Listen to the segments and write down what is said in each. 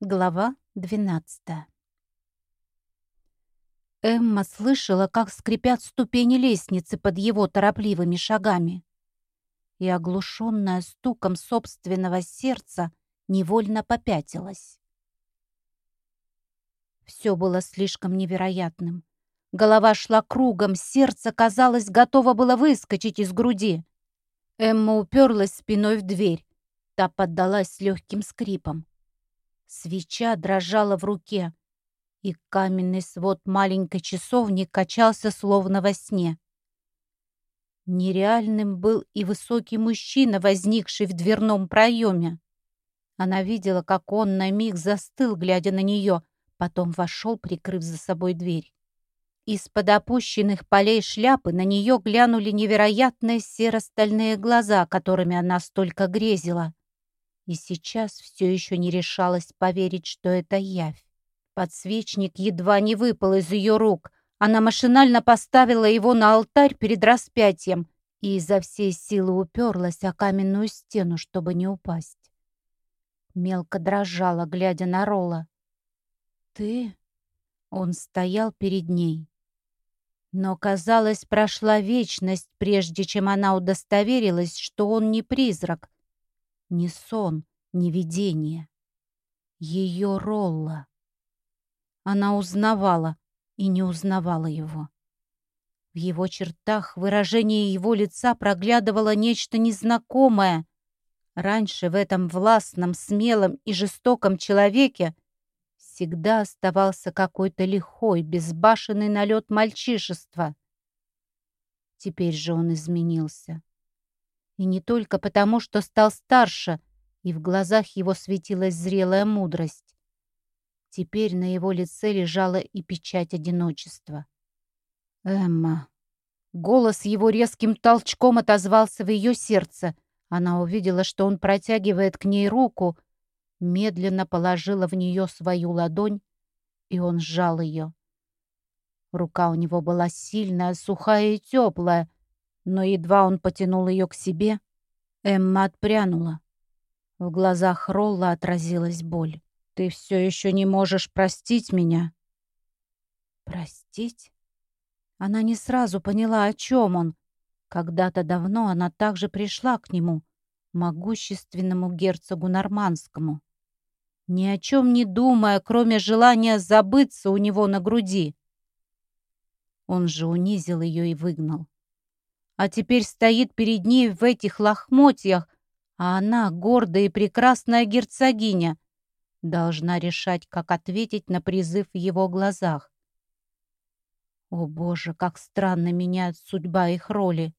Глава 12 Эмма слышала, как скрипят ступени лестницы под его торопливыми шагами. И, оглушенная стуком собственного сердца, невольно попятилась. Все было слишком невероятным. Голова шла кругом, сердце, казалось, готово было выскочить из груди. Эмма уперлась спиной в дверь. Та поддалась с легким скрипом. Свеча дрожала в руке, и каменный свод маленькой часовни качался словно во сне. Нереальным был и высокий мужчина, возникший в дверном проеме. Она видела, как он на миг застыл, глядя на нее, потом вошел, прикрыв за собой дверь. Из-под опущенных полей шляпы на нее глянули невероятные серо-стальные глаза, которыми она столько грезила и сейчас все еще не решалась поверить, что это явь. Подсвечник едва не выпал из ее рук. Она машинально поставила его на алтарь перед распятием и изо всей силы уперлась о каменную стену, чтобы не упасть. Мелко дрожала, глядя на Рола. «Ты?» Он стоял перед ней. Но, казалось, прошла вечность, прежде чем она удостоверилась, что он не призрак, не сон, не видение. Ее Ролла. Она узнавала и не узнавала его. В его чертах выражение его лица проглядывало нечто незнакомое. Раньше в этом властном, смелом и жестоком человеке всегда оставался какой-то лихой, безбашенный налет мальчишества. Теперь же он изменился. И не только потому, что стал старше, и в глазах его светилась зрелая мудрость. Теперь на его лице лежала и печать одиночества. «Эмма!» Голос его резким толчком отозвался в ее сердце. Она увидела, что он протягивает к ней руку, медленно положила в нее свою ладонь, и он сжал ее. Рука у него была сильная, сухая и теплая, но едва он потянул ее к себе, Эмма отпрянула. В глазах Ролла отразилась боль. «Ты все еще не можешь простить меня?» «Простить?» Она не сразу поняла, о чем он. Когда-то давно она также пришла к нему, могущественному герцогу Нормандскому, ни о чем не думая, кроме желания забыться у него на груди. Он же унизил ее и выгнал а теперь стоит перед ней в этих лохмотьях, а она, гордая и прекрасная герцогиня, должна решать, как ответить на призыв в его глазах. О, Боже, как странно меняет судьба их роли.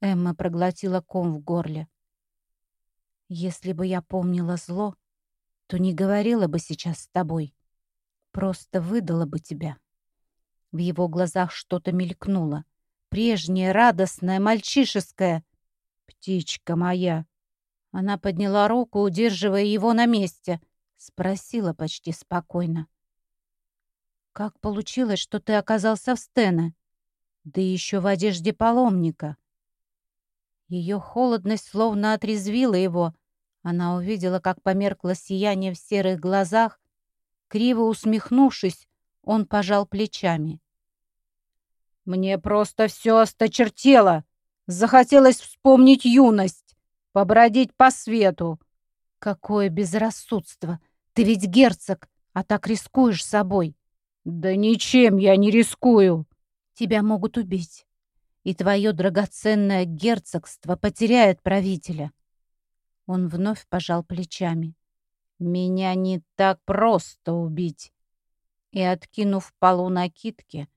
Эмма проглотила ком в горле. Если бы я помнила зло, то не говорила бы сейчас с тобой. Просто выдала бы тебя. В его глазах что-то мелькнуло прежнее, радостное, мальчишеское. «Птичка моя!» Она подняла руку, удерживая его на месте. Спросила почти спокойно. «Как получилось, что ты оказался в Стене? Да еще в одежде паломника?» Ее холодность словно отрезвила его. Она увидела, как померкло сияние в серых глазах. Криво усмехнувшись, он пожал плечами. Мне просто все осточертело. Захотелось вспомнить юность, побродить по свету. Какое безрассудство! Ты ведь герцог, а так рискуешь собой. Да ничем я не рискую. Тебя могут убить. И твое драгоценное герцогство потеряет правителя. Он вновь пожал плечами. Меня не так просто убить. И, откинув полу накидки,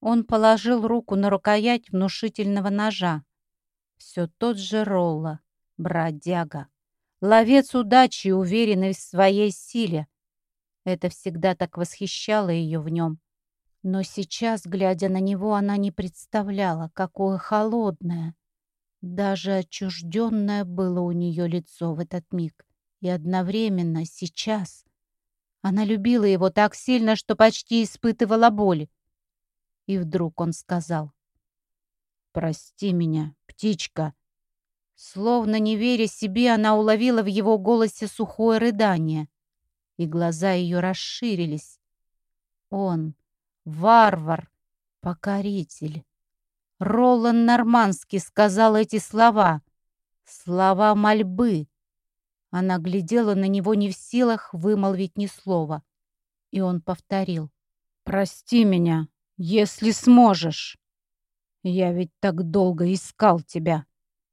он положил руку на рукоять внушительного ножа. Все тот же Ролла, бродяга. Ловец удачи, уверенный в своей силе. Это всегда так восхищало ее в нем. Но сейчас, глядя на него, она не представляла, какое холодное, даже отчужденное было у нее лицо в этот миг. И одновременно, сейчас, она любила его так сильно, что почти испытывала боль. И вдруг он сказал. «Прости меня, птичка». Словно не веря себе, она уловила в его голосе сухое рыдание. и глаза ее расширились. Он, варвар, покоритель. Ролан Нормандский сказал эти слова. Слова мольбы. Она глядела на него не в силах вымолвить ни слова. И он повторил. «Прости меня, если сможешь. Я ведь так долго искал тебя».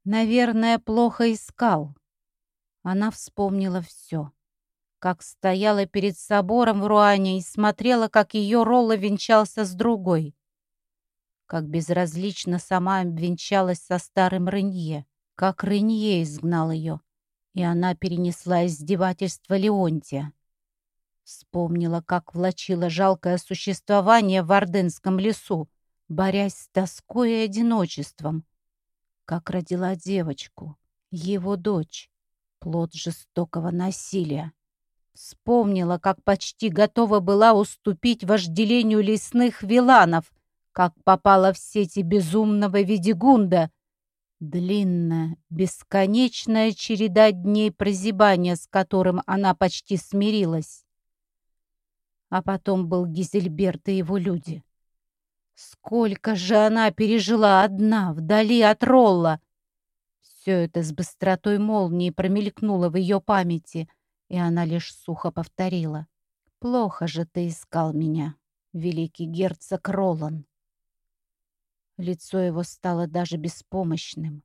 Наверное, плохо искал. Она вспомнила все. Как стояла перед собором в Руане и смотрела, как ее Ролла венчался с другой. Как безразлично сама обвенчалась со старым Ренье. Как Ренье изгнал ее. И она перенесла издевательство Леонтия. Вспомнила, как влачила жалкое существование в Орденском лесу, борясь с тоской и одиночеством как родила девочку, его дочь, плод жестокого насилия. Вспомнила, как почти готова была уступить вожделению лесных виланов, как попала в сети безумного Ведигунда. Длинная, бесконечная череда дней прозябания, с которым она почти смирилась. А потом был Гизельберт и его люди. Сколько же она пережила одна, вдали от Ролла! Все это с быстротой молнии промелькнуло в ее памяти, и она лишь сухо повторила. «Плохо же ты искал меня, великий герцог Ролан». Лицо его стало даже беспомощным.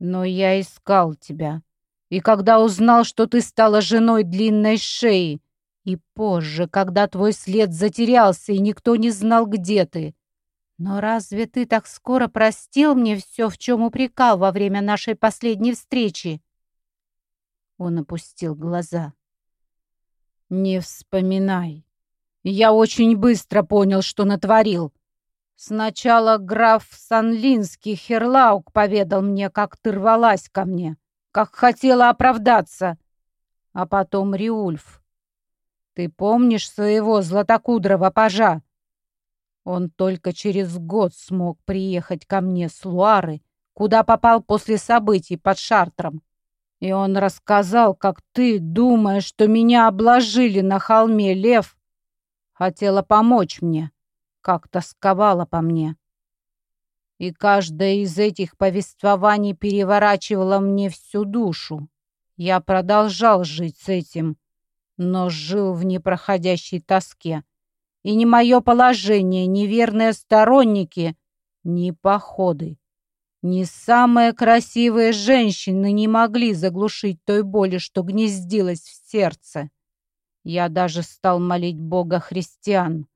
«Но я искал тебя, и когда узнал, что ты стала женой длинной шеи, и позже, когда твой след затерялся, и никто не знал, где ты. Но разве ты так скоро простил мне все, в чем упрекал во время нашей последней встречи?» Он опустил глаза. «Не вспоминай. Я очень быстро понял, что натворил. Сначала граф Санлинский Херлаук поведал мне, как ты рвалась ко мне, как хотела оправдаться. А потом Риульф. Ты помнишь своего златокудрого пажа? Он только через год смог приехать ко мне с Луары, куда попал после событий под Шартром. И он рассказал, как ты, думая, что меня обложили на холме лев, хотела помочь мне, как тосковала по мне. И каждое из этих повествований переворачивало мне всю душу. Я продолжал жить с этим, но жил в непроходящей тоске. И ни мое положение, ни верные сторонники, ни походы, ни самые красивые женщины не могли заглушить той боли, что гнездилась в сердце. Я даже стал молить Бога христиан,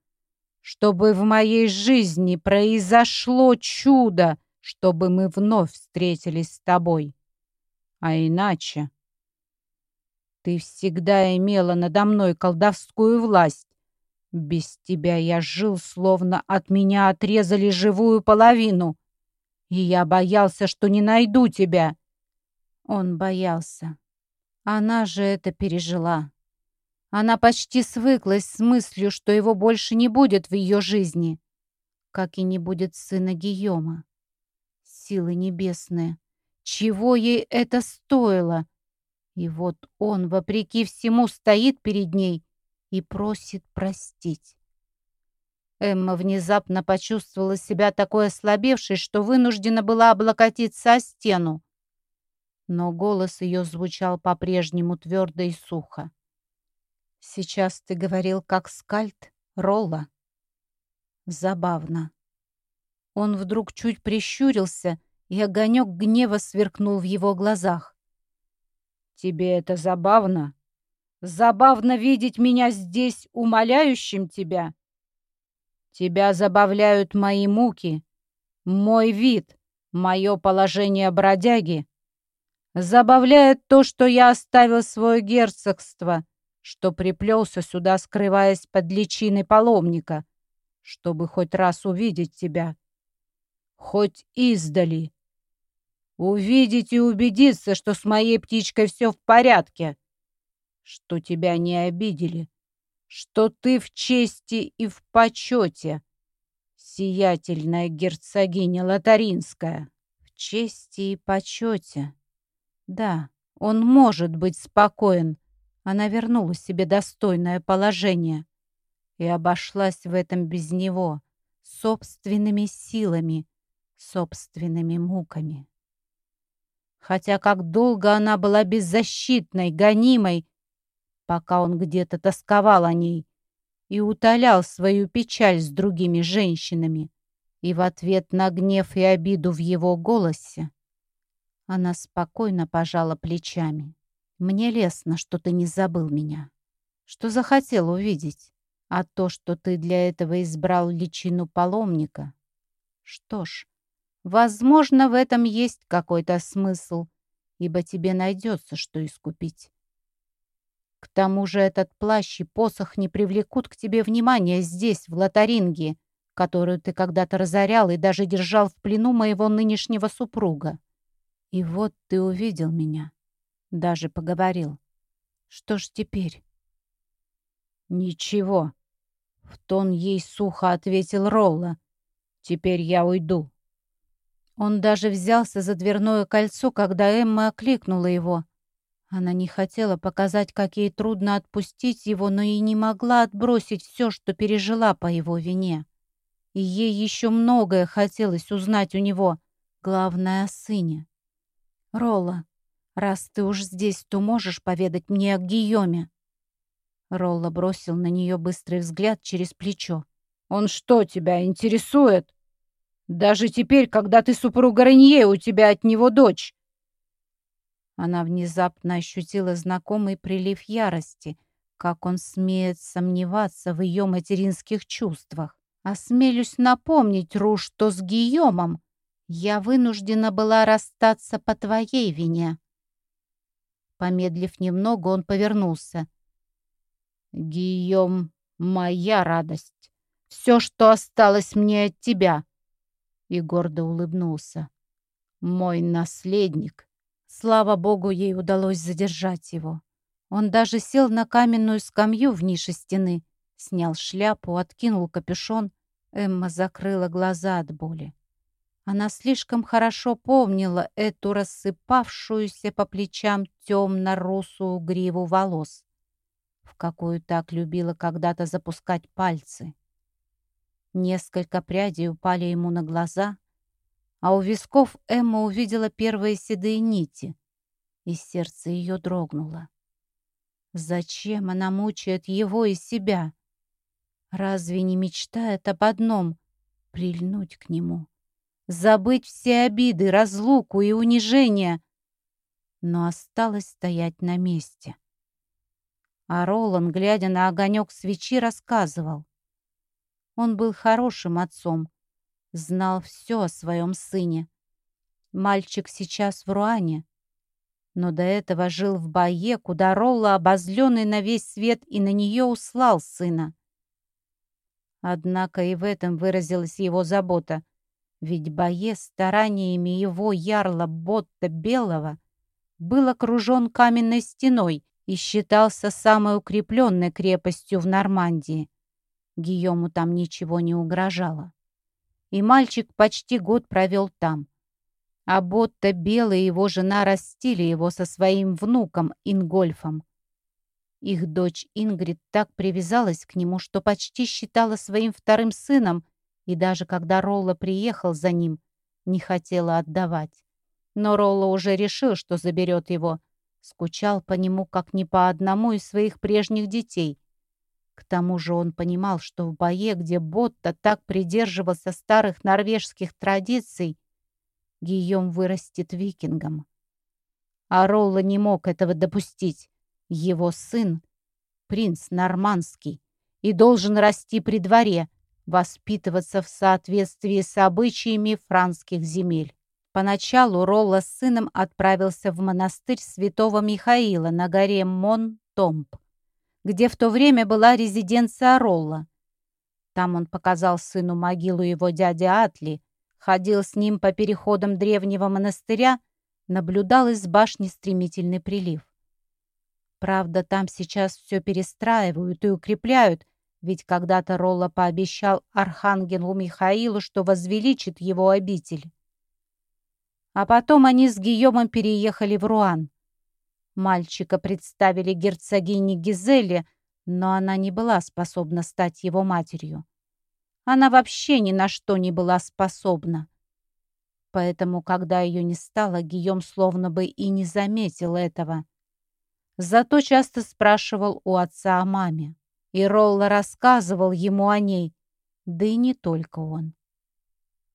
чтобы в моей жизни произошло чудо, чтобы мы вновь встретились с тобой. А иначе ты всегда имела надо мной колдовскую власть. Без тебя я жил, словно от меня отрезали живую половину. И я боялся, что не найду тебя. Он боялся. Она же это пережила. Она почти свыклась с мыслью, что его больше не будет в ее жизни, как и не будет сына Гийома. Силы небесные, чего ей это стоило? И вот он, вопреки всему, стоит перед ней и просит простить. Эмма внезапно почувствовала себя такой ослабевшей, что вынуждена была облокотиться о стену. Но голос ее звучал по-прежнему твердо и сухо. «Сейчас ты говорил, как скальд Ролла». Забавно. Он вдруг чуть прищурился, и огонек гнева сверкнул в его глазах. Тебе это забавно? Забавно видеть меня здесь, умоляющим тебя? Тебя забавляют мои муки, мой вид, мое положение бродяги. Забавляет то, что я оставил свое герцогство, что приплелся сюда, скрываясь под личиной паломника, чтобы хоть раз увидеть тебя, хоть издали, Увидеть и убедиться, что с моей птичкой все в порядке, что тебя не обидели, что ты в чести и в почете, сиятельная герцогиня Лотаринская. В чести и почете. Да, он может быть спокоен, Она вернула себе достойное положение и обошлась в этом без него, собственными силами, собственными муками. Хотя как долго она была беззащитной, гонимой, пока он где-то тосковал о ней и утолял свою печаль с другими женщинами, и в ответ на гнев и обиду в его голосе она спокойно пожала плечами. «Мне лестно, что ты не забыл меня, что захотел увидеть, а то, что ты для этого избрал личину паломника. Что ж, возможно, в этом есть какой-то смысл, ибо тебе найдется, что искупить. К тому же этот плащ и посох не привлекут к тебе внимания здесь, в Лотаринге, которую ты когда-то разорял и даже держал в плену моего нынешнего супруга. И вот ты увидел меня, даже поговорил. Что ж теперь? Ничего. В тон ей сухо ответил Ролла. Теперь я уйду. Он даже взялся за дверное кольцо, когда Эмма окликнула его. Она не хотела показать, как ей трудно отпустить его, но и не могла отбросить все, что пережила по его вине. И ей еще многое хотелось узнать у него, главное о сыне. «Ролла, раз ты уж здесь, то можешь поведать мне о Гийоме?» Ролла бросил на нее быстрый взгляд через плечо. «Он что, тебя интересует? Даже теперь, когда ты супруга Ренье, у тебя от него дочь!» Она внезапно ощутила знакомый прилив ярости, как он смеет сомневаться в ее материнских чувствах. «Осмелюсь напомнить, Ру, что с Гийомом я вынуждена была расстаться по твоей вине. Помедлив немного, он повернулся. Гийом, моя радость. Все, что осталось мне от тебя. И гордо улыбнулся. Мой наследник. Слава богу, ей удалось задержать его. Он даже сел на каменную скамью в нише стены, снял шляпу, откинул капюшон. Эмма закрыла глаза от боли. Она слишком хорошо помнила эту рассыпавшуюся по плечам темно-русую гриву волос, в какую так любила когда-то запускать пальцы. Несколько прядей упали ему на глаза, а у висков Эмма увидела первые седые нити, и сердце ее дрогнуло. Зачем она мучает его и себя? Разве не мечтает об одном — прильнуть к нему? забыть все обиды, разлуку и унижение, но осталось стоять на месте. А Ролан, глядя на огонек свечи, рассказывал. Он был хорошим отцом, знал все о своем сыне. Мальчик сейчас в Руане, но до этого жил в Бае, куда Ролла, обозленный на весь свет, и на нее услал сына. Однако и в этом выразилась его забота — ведь боец стараниями его ярла Ботта Белого был окружен каменной стеной и считался самой укрепленной крепостью в Нормандии. Гийому там ничего не угрожало. И мальчик почти год провел там. А Ботта Белый и его жена растили его со своим внуком Ингольфом. Их дочь Ингрид так привязалась к нему, что почти считала своим вторым сыном и даже когда Ролла приехал за ним, не хотела отдавать. Но Ролла уже решил, что заберет его. Скучал по нему, как не по одному из своих прежних детей. К тому же он понимал, что в бое, где Ботта так придерживался старых норвежских традиций, Гийом вырастет викингом. А Ролла не мог этого допустить. Его сын — принц нормандский и должен расти при дворе — воспитываться в соответствии с обычаями франских земель. Поначалу Ролла с сыном отправился в монастырь святого Михаила на горе Мон-Томб, где в то время была резиденция Ролла. Там он показал сыну могилу его дяди Атли, ходил с ним по переходам древнего монастыря, наблюдал из башни стремительный прилив. Правда, там сейчас все перестраивают и укрепляют, ведь когда-то Ролла пообещал архангелу Михаилу, что возвеличит его обитель. А потом они с Гийомом переехали в Руан. Мальчика представили герцогине Гизеле, но она не была способна стать его матерью. Она вообще ни на что не была способна. Поэтому, когда ее не стало, Гийом словно бы и не заметил этого. Зато часто спрашивал у отца о маме. И Ролла рассказывал ему о ней, да и не только он.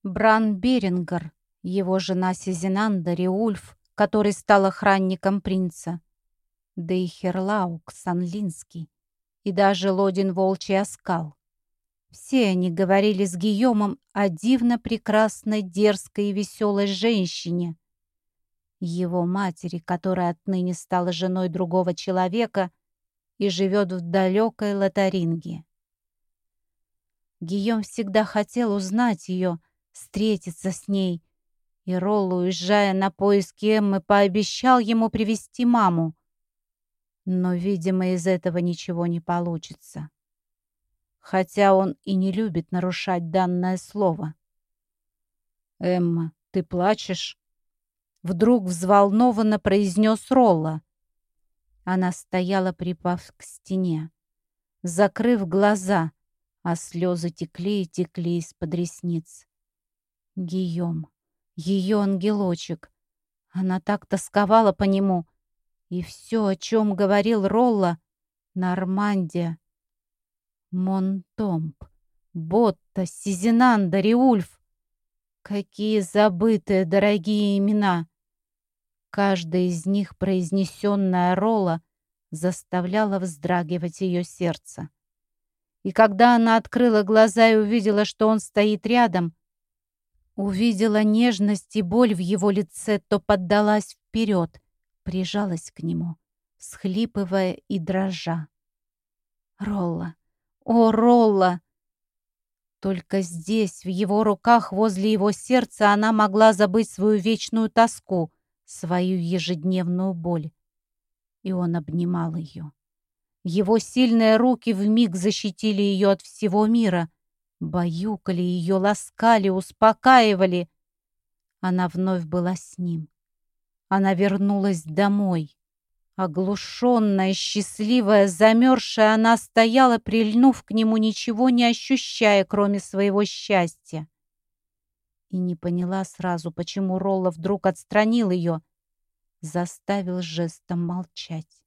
Бран Берингер, его жена Сизинанда Риульф, который стал охранником принца, да и Херлаук Санлинский, и даже Лодин Волчий Оскал. Все они говорили с Гийомом о дивно прекрасной, дерзкой и веселой женщине, его матери, которая отныне стала женой другого человека и живет в далекой Лотаринге. Гийом всегда хотел узнать ее, встретиться с ней, и Ролл, уезжая на поиски Эммы, пообещал ему привести маму. Но, видимо, из этого ничего не получится хотя он и не любит нарушать данное слово. «Эмма, ты плачешь?» Вдруг взволнованно произнес Ролла. Она стояла, припав к стене, закрыв глаза, а слезы текли и текли из-под ресниц. Гийом, ее ангелочек. Она так тосковала по нему. И все, о чем говорил Ролла, Нормандия, Монтомп, Ботта, Сизинанда, Риульф. Какие забытые дорогие имена! Каждая из них, произнесенная Ролла, заставляла вздрагивать ее сердце. И когда она открыла глаза и увидела, что он стоит рядом, увидела нежность и боль в его лице, то поддалась вперед, прижалась к нему, схлипывая и дрожа. «Ролла, о, Ролла! Только здесь, в его руках, возле его сердца, она могла забыть свою вечную тоску, свою ежедневную боль. И он обнимал ее. Его сильные руки вмиг защитили ее от всего мира, баюкали ее, ласкали, успокаивали. Она вновь была с ним. Она вернулась домой. Оглушенная, счастливая, замерзшая, она стояла, прильнув к нему, ничего не ощущая, кроме своего счастья. И не поняла сразу, почему Ролла вдруг отстранил ее, заставил жестом молчать.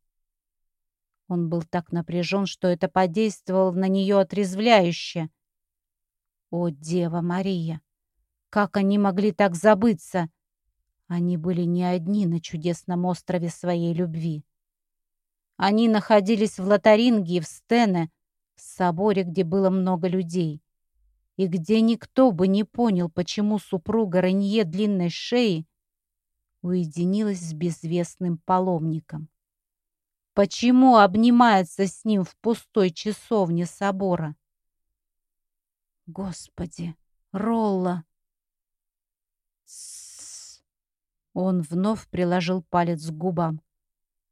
Он был так напряжен, что это подействовало на нее отрезвляюще. О, Дева Мария! Как они могли так забыться? Они были не одни на чудесном острове своей любви. Они находились в Лотаринге и в Стене, в соборе, где было много людей, и где никто бы не понял, почему супруга Ренье длинной шеи уединилась с безвестным паломником. Почему обнимается с ним в пустой часовне собора? Господи, Ролла! Он вновь приложил палец к губам.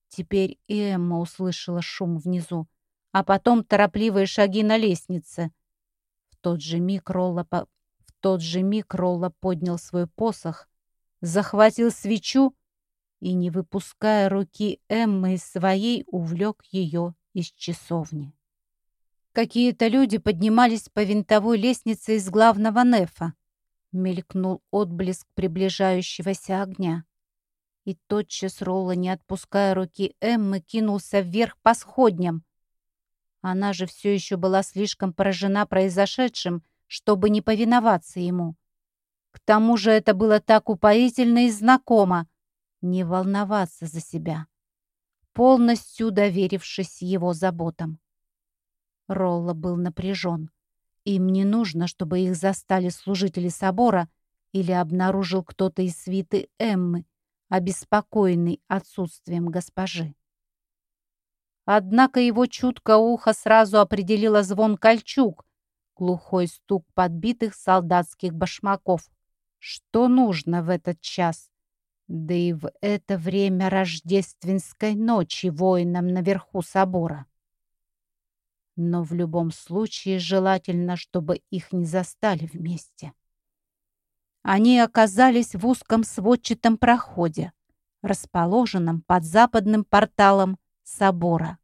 Теперь и Эмма услышала шум внизу, а потом торопливые шаги на лестнице. В тот же миг Ролла, по... в тот же миг Ролла поднял свой посох, захватил свечу и, не выпуская руки Эммы из своей, увлек ее из часовни. Какие-то люди поднимались по винтовой лестнице из главного нефа. Мелькнул отблеск приближающегося огня. И тотчас Ролла, не отпуская руки Эммы, кинулся вверх по сходням. Она же все еще была слишком поражена произошедшим, чтобы не повиноваться ему. К тому же это было так упоительно и знакомо — не волноваться за себя, полностью доверившись его заботам. Ролла был напряжен. Им не нужно, чтобы их застали служители собора или обнаружил кто-то из свиты Эммы, обеспокоенный отсутствием госпожи. Однако его чуткое ухо сразу определило звон кольчуг, глухой стук подбитых солдатских башмаков. Что нужно в этот час? Да и в это время рождественской ночи воинам наверху собора. Но в любом случае желательно, чтобы их не застали вместе. Они оказались в узком сводчатом проходе. расположенном под западным порталом собора.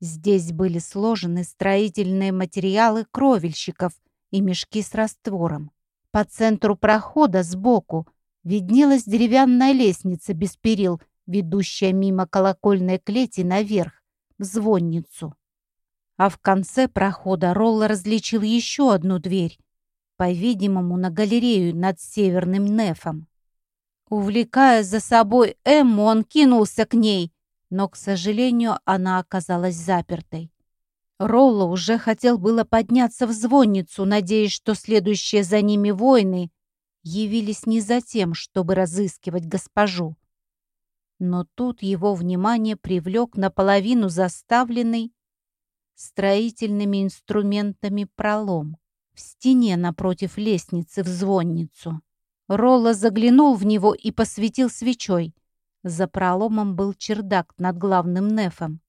Здесь были сложены строительные материалы кровельщиков и мешки с раствором. По центру прохода сбоку виднелась деревянная лестница без перил, ведущая мимо колокольной клети наверх, в звонницу. А в конце прохода Ролла различил еще одну дверь, по-видимому, на галерею над северным нефом. Увлекая за собой Эмму, он кинулся к ней, но, к сожалению, она оказалась запертой. Ролло уже хотел было подняться в звонницу, надеясь, что следующие за ними воины явились не за тем, чтобы разыскивать госпожу. Но тут его внимание привлек наполовину заставленный строительными инструментами пролом в стене напротив лестницы в звонницу. Ролла заглянул в него и посветил свечой. За проломом был чердак над главным нефом.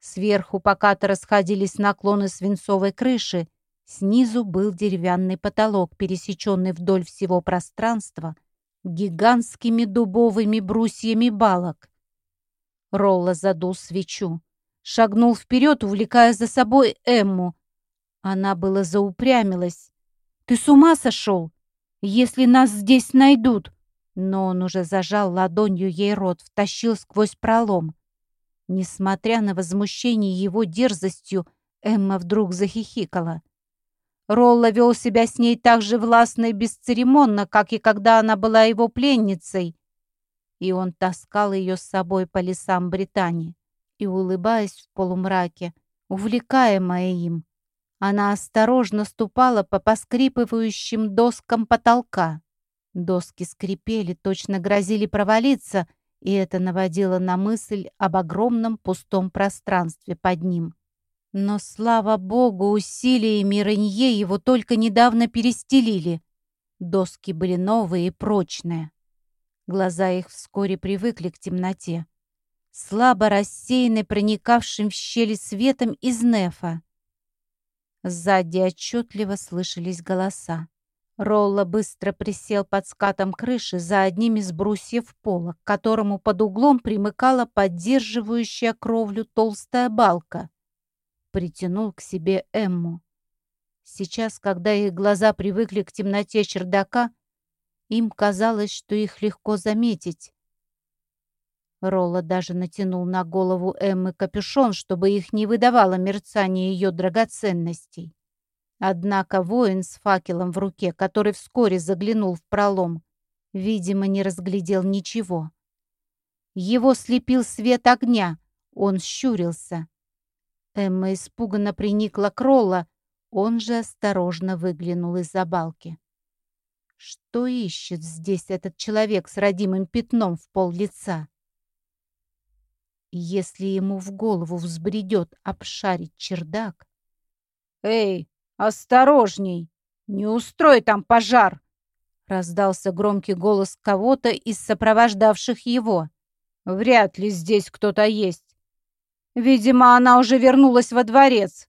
Сверху покато расходились наклоны свинцовой крыши, снизу был деревянный потолок, пересеченный вдоль всего пространства гигантскими дубовыми брусьями балок. Ролла задул свечу, шагнул вперед, увлекая за собой Эмму. Она было заупрямилась. «Ты с ума сошел? Если нас здесь найдут!» Но он уже зажал ладонью ей рот, втащил сквозь пролом. Несмотря на возмущение его дерзостью, Эмма вдруг захихикала. Ролла вел себя с ней так же властно и бесцеремонно, как и когда она была его пленницей. И он таскал ее с собой по лесам Британии. И, улыбаясь в полумраке, увлекаемая им, она осторожно ступала по поскрипывающим доскам потолка. Доски скрипели, точно грозили провалиться, и это наводило на мысль об огромном пустом пространстве под ним. Но, слава богу, усилиями Ренье его только недавно перестелили. Доски были новые и прочные. Глаза их вскоре привыкли к темноте, слабо рассеянной проникавшим в щели светом из нефа. Сзади отчетливо слышались голоса. Ролла быстро присел под скатом крыши за одним из брусьев пола, к которому под углом примыкала поддерживающая кровлю толстая балка. Притянул к себе Эмму. Сейчас, когда их глаза привыкли к темноте чердака, им казалось, что их легко заметить. Ролла даже натянул на голову Эммы капюшон, чтобы их не выдавало мерцание ее драгоценностей. Однако воин с факелом в руке, который вскоре заглянул в пролом, видимо, не разглядел ничего. Его слепил свет огня, он щурился. Эмма испуганно приникла к Ролла, он же осторожно выглянул из-за балки. Что ищет здесь этот человек с родимым пятном в пол лица? Если ему в голову взбредет обшарить чердак... «Эй, осторожней! Не устрой там пожар!» Раздался громкий голос кого-то из сопровождавших его. «Вряд ли здесь кто-то есть. Видимо, она уже вернулась во дворец».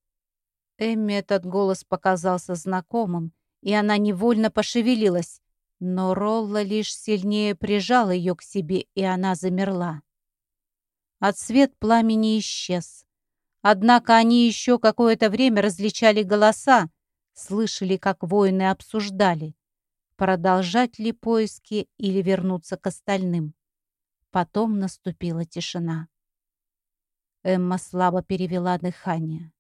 Эмми этот голос показался знакомым, и она невольно пошевелилась, но Ролла лишь сильнее прижал ее к себе, и она замерла. Отсвет пламени исчез. Однако они еще какое-то время различали голоса, слышали, как воины обсуждали, продолжать ли поиски или вернуться к остальным. Потом наступила тишина. Эмма слабо перевела дыхание.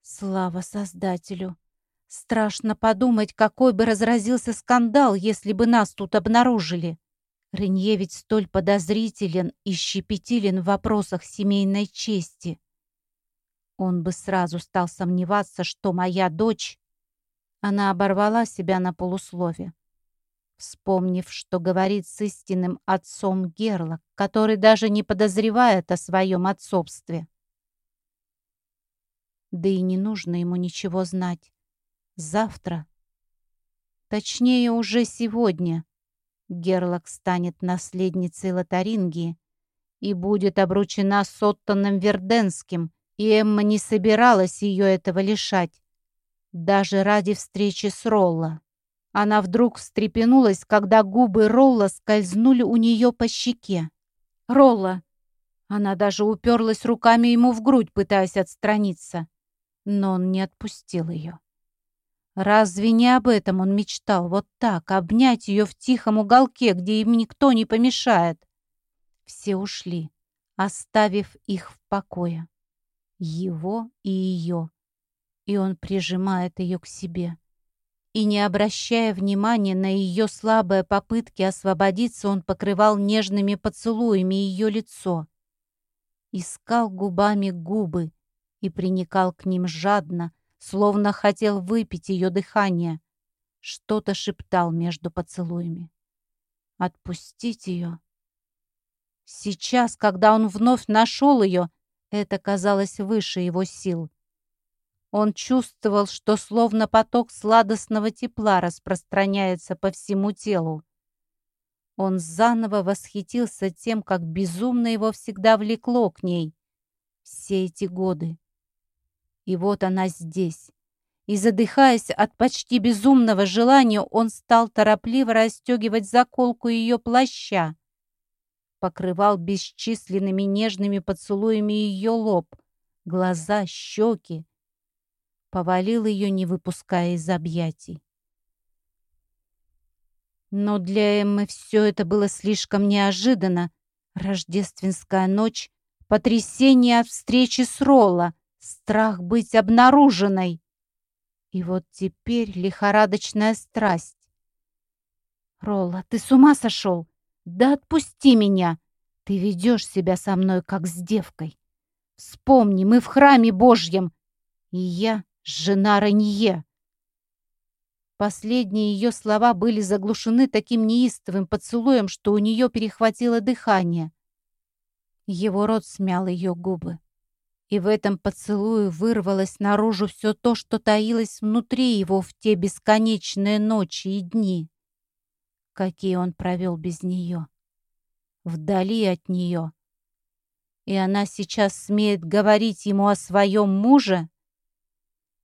Слава Создателю! Страшно подумать, какой бы разразился скандал, если бы нас тут обнаружили. Ренье ведь столь подозрителен и щепетилен в вопросах семейной чести. Он бы сразу стал сомневаться, что моя дочь... Она оборвала себя на полуслове, вспомнив, что говорит с истинным отцом Герла, который даже не подозревает о своем отцовстве. Да и не нужно ему ничего знать. Завтра, точнее уже сегодня, Герлок станет наследницей Лотарингии и будет обручена с Оттоном Верденским, и Эмма не собиралась ее этого лишать, даже ради встречи с Ролло. Она вдруг встрепенулась, когда губы Ролла скользнули у нее по щеке. Ролла!» Она даже уперлась руками ему в грудь, пытаясь отстраниться. Но он не отпустил ее. Разве не об этом он мечтал? Вот так, обнять ее в тихом уголке, где им никто не помешает. Все ушли, оставив их в покое. Его и ее. И он прижимает ее к себе. И не обращая внимания на ее слабые попытки освободиться, он покрывал нежными поцелуями ее лицо. Искал губами губы и приникал к ним жадно, словно хотел выпить ее дыхание. Что-то шептал между поцелуями. Отпустить ее? Сейчас, когда он вновь нашел ее, это казалось выше его сил. Он чувствовал, что словно поток сладостного тепла распространяется по всему телу. Он заново восхитился тем, как безумно его всегда влекло к ней все эти годы. И вот она здесь. И, задыхаясь от почти безумного желания, он стал торопливо расстегивать заколку ее плаща. Покрывал бесчисленными нежными поцелуями ее лоб, глаза, щеки. Повалил ее, не выпуская из объятий. Но для Эммы все это было слишком неожиданно. Рождественская ночь, потрясение от встречи с Ролла — страх быть обнаруженной. И вот теперь лихорадочная страсть. «Ролла, ты с ума сошел? Да отпусти меня! Ты ведешь себя со мной, как с девкой. Вспомни, мы в храме Божьем, и я жена Ранье». Последние ее слова были заглушены таким неистовым поцелуем, что у нее перехватило дыхание. Его рот смял ее губы. И в этом поцелуе вырвалось наружу все то, что таилось внутри его в те бесконечные ночи и дни. Какие он провел без нее. Вдали от нее. И она сейчас смеет говорить ему о своем муже?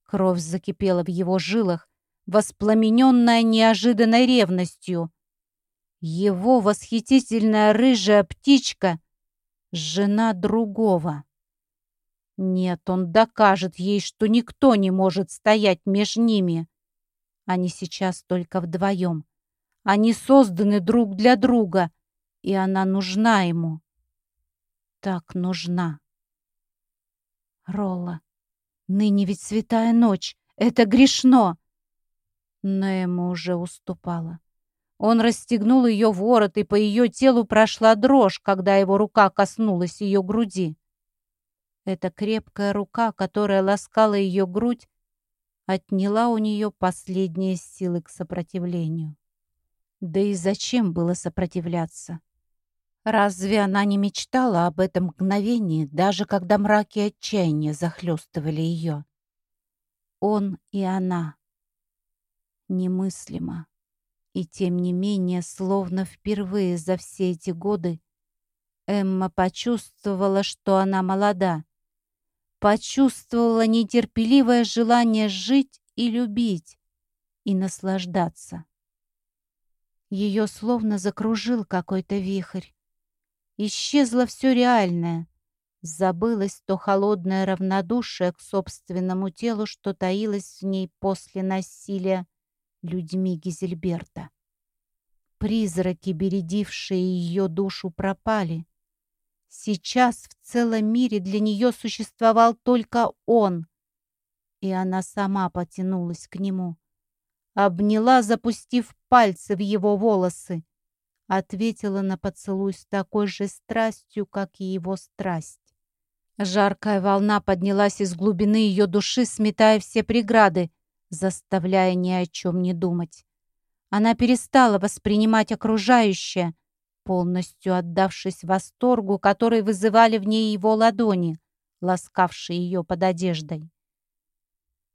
Кровь закипела в его жилах, воспламененная неожиданной ревностью. Его восхитительная рыжая птичка — жена другого. Нет, он докажет ей, что никто не может стоять между ними. Они сейчас только вдвоем. Они созданы друг для друга, и она нужна ему. Так нужна. Ролла, ныне ведь святая ночь, это грешно. Но ему уже уступала. Он расстегнул ее ворот, и по ее телу прошла дрожь, когда его рука коснулась ее груди. Эта крепкая рука, которая ласкала ее грудь, отняла у нее последние силы к сопротивлению. Да и зачем было сопротивляться? Разве она не мечтала об этом мгновении, даже когда мраки отчаяния захлестывали ее? Он и она. Немыслимо. И тем не менее, словно впервые за все эти годы, Эмма почувствовала, что она молода, почувствовала нетерпеливое желание жить и любить, и наслаждаться. Ее словно закружил какой-то вихрь. Исчезло все реальное. Забылось то холодное равнодушие к собственному телу, что таилось в ней после насилия людьми Гизельберта. Призраки, бередившие ее душу, пропали. Сейчас в целом мире для нее существовал только он, и она сама потянулась к нему. Обняла, запустив пальцы в его волосы. Ответила на поцелуй с такой же страстью, как и его страсть. Жаркая волна поднялась из глубины ее души, сметая все преграды, заставляя ни о чем не думать. Она перестала воспринимать окружающее, полностью отдавшись восторгу, который вызывали в ней его ладони, ласкавшие ее под одеждой.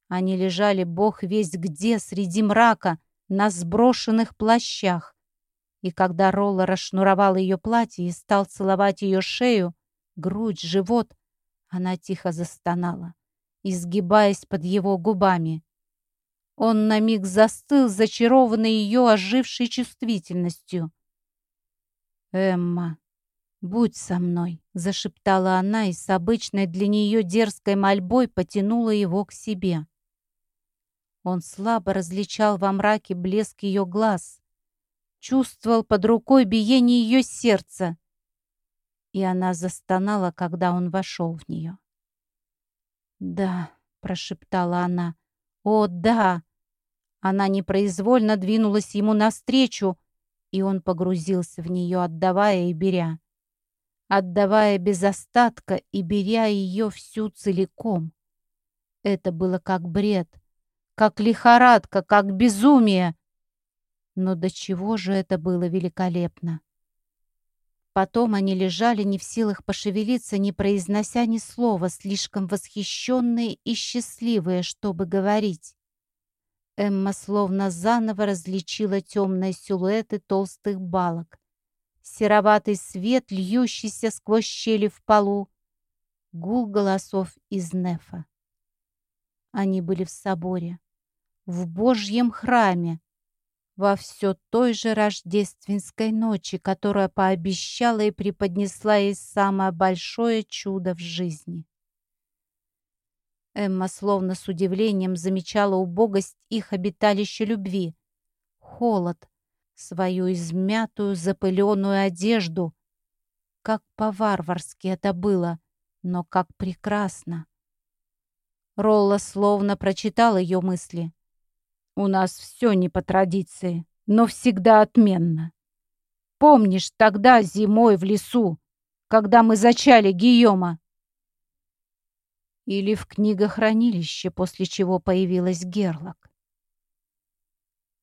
Они лежали бог весь где, среди мрака, на сброшенных плащах. И когда Ролла расшнуровал ее платье и стал целовать ее шею, грудь, живот, она тихо застонала, изгибаясь под его губами. Он на миг застыл, зачарованный ее ожившей чувствительностью. «Эмма, «Будь со мной», — зашептала она и с обычной для нее дерзкой мольбой потянула его к себе. Он слабо различал во мраке блеск ее глаз, чувствовал под рукой биение ее сердца, и она застонала, когда он вошел в нее. «Да», — прошептала она, — «о, да!» Она непроизвольно двинулась ему навстречу, и он погрузился в нее, отдавая и беря отдавая без остатка и беря ее всю целиком. Это было как бред, как лихорадка, как безумие. Но до чего же это было великолепно! Потом они лежали не в силах пошевелиться, не произнося ни слова, слишком восхищенные и счастливые, чтобы говорить. Эмма словно заново различила темные силуэты толстых балок сероватый свет, льющийся сквозь щели в полу, гул голосов из Нефа. Они были в соборе, в Божьем храме, во все той же рождественской ночи, которая пообещала и преподнесла ей самое большое чудо в жизни. Эмма словно с удивлением замечала убогость их обиталища любви, холод, свою измятую запыленную одежду. Как по-варварски это было, но как прекрасно. Ролла словно прочитал ее мысли. «У нас все не по традиции, но всегда отменно. Помнишь тогда зимой в лесу, когда мы зачали Гийома?» Или в книгохранилище, после чего появилась Герлок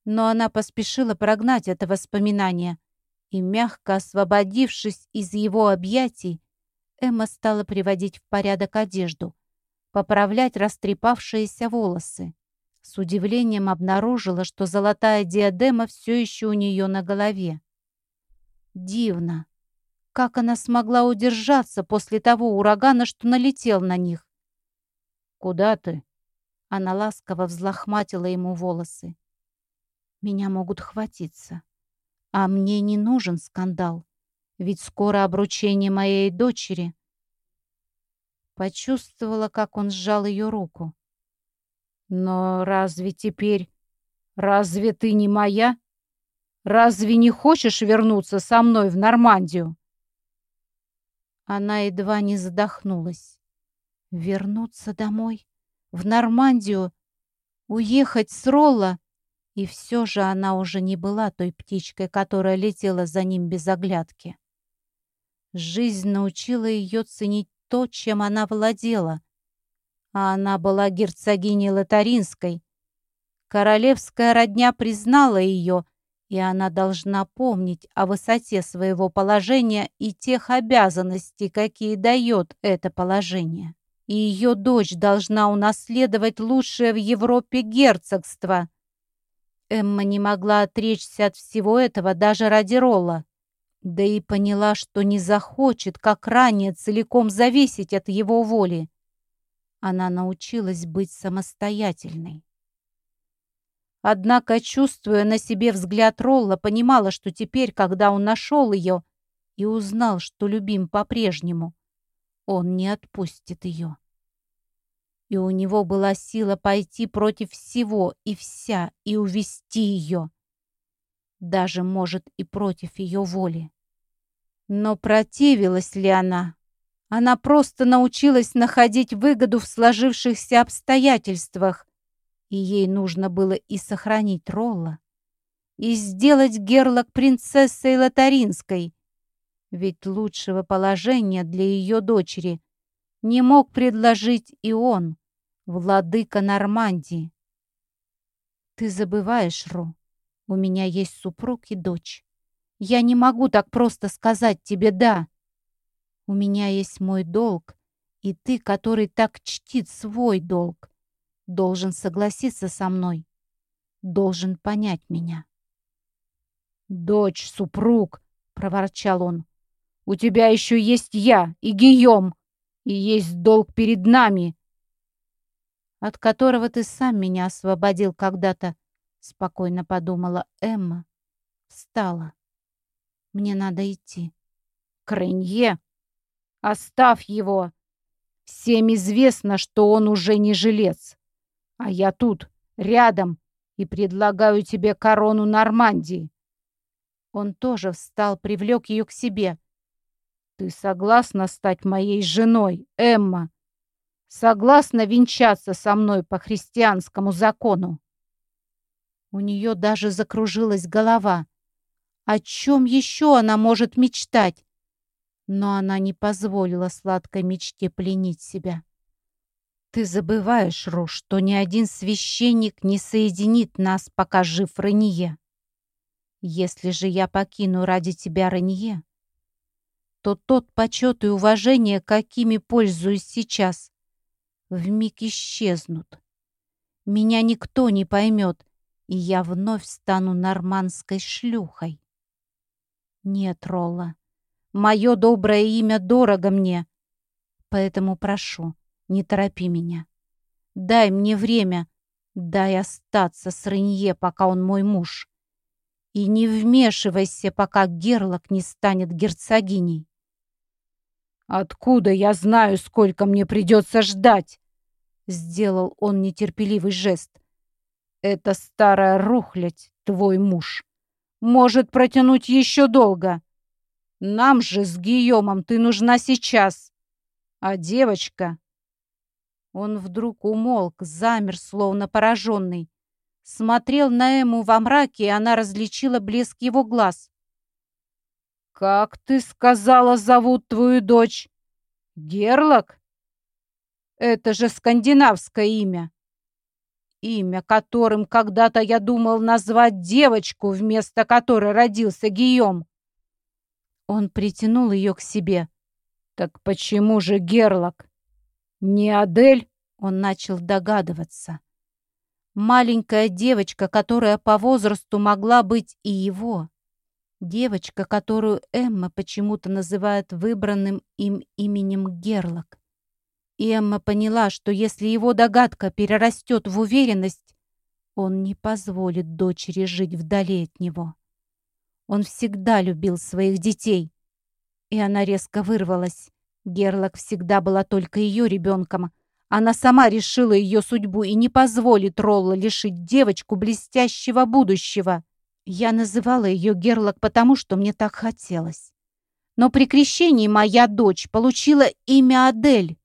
но она поспешила прогнать это воспоминание, и, мягко освободившись из его объятий, Эмма стала приводить в порядок одежду, поправлять растрепавшиеся волосы. С удивлением обнаружила, что золотая диадема все еще у нее на голове. Дивно, как она смогла удержаться после того урагана, что налетел на них. «Куда ты?» Она ласково взлохматила ему волосы. Меня могут хватиться. А мне не нужен скандал, ведь скоро обручение моей дочери. Почувствовала, как он сжал ее руку. Но разве теперь... Разве ты не моя? Разве не хочешь вернуться со мной в Нормандию? Она едва не задохнулась. Вернуться домой? В Нормандию? Уехать с Ролла? И все же она уже не была той птичкой, которая летела за ним без оглядки. Жизнь научила ее ценить то, чем она владела. А она была герцогиней Лотаринской. Королевская родня признала ее, и она должна помнить о высоте своего положения и тех обязанностей, какие дает это положение. И ее дочь должна унаследовать лучшее в Европе герцогство — Эмма не могла отречься от всего этого даже ради Ролла. Да и поняла, что не захочет, как ранее, целиком зависеть от его воли. Она научилась быть самостоятельной. Однако, чувствуя на себе взгляд Ролла, понимала, что теперь, когда он нашел ее и узнал, что любим по-прежнему, он не отпустит ее и у него была сила пойти против всего и вся и увести ее. Даже, может, и против ее воли. Но противилась ли она? Она просто научилась находить выгоду в сложившихся обстоятельствах, и ей нужно было и сохранить Ролла, и сделать Герлок принцессой Лотаринской, ведь лучшего положения для ее дочери не мог предложить и он, владыка Нормандии. Ты забываешь, Ру, у меня есть супруг и дочь. Я не могу так просто сказать тебе «да». У меня есть мой долг, и ты, который так чтит свой долг, должен согласиться со мной, должен понять меня. «Дочь, супруг!» — проворчал он. «У тебя еще есть я и Гийом!» и есть долг перед нами, от которого ты сам меня освободил когда-то, спокойно подумала Эмма. Встала. Мне надо идти. Кренье? Оставь его. Всем известно, что он уже не жилец. А я тут, рядом, и предлагаю тебе корону Нормандии. Он тоже встал, привлек ее к себе. Ты согласна стать моей женой, Эмма? Согласна венчаться со мной по христианскому закону? У нее даже закружилась голова. О чем еще она может мечтать? Но она не позволила сладкой мечте пленить себя. Ты забываешь, Ру, что ни один священник не соединит нас, пока жив Ранье. Если же я покину ради тебя Ранье, то тот почет и уважение, какими пользуюсь сейчас, вмиг исчезнут. Меня никто не поймет, и я вновь стану нормандской шлюхой. Нет, Ролла, мое доброе имя дорого мне, поэтому прошу, не торопи меня. Дай мне время, дай остаться с Ренье, пока он мой муж. И не вмешивайся, пока Герлок не станет герцогиней. «Откуда я знаю, сколько мне придется ждать?» Сделал он нетерпеливый жест. «Это старая рухлядь, твой муж. Может протянуть еще долго. Нам же с Гийомом ты нужна сейчас. А девочка он вдруг умолк, замер, словно пораженный. Смотрел на Эму во мраке, и она различила блеск его глаз. «Как ты сказала, зовут твою дочь? Герлок? Это же скандинавское имя. Имя, которым когда-то я думал назвать девочку, вместо которой родился Гийом». Он притянул ее к себе. «Так почему же Герлок?» «Не Адель?» — он начал догадываться. Маленькая девочка, которая по возрасту могла быть и его. Девочка, которую Эмма почему-то называет выбранным им именем Герлок. И Эмма поняла, что если его догадка перерастет в уверенность, он не позволит дочери жить вдали от него. Он всегда любил своих детей. И она резко вырвалась. Герлок всегда была только ее ребенком. Она сама решила ее судьбу и не позволит Ролла лишить девочку блестящего будущего. Я называла ее Герлок потому, что мне так хотелось. Но при крещении моя дочь получила имя Адель.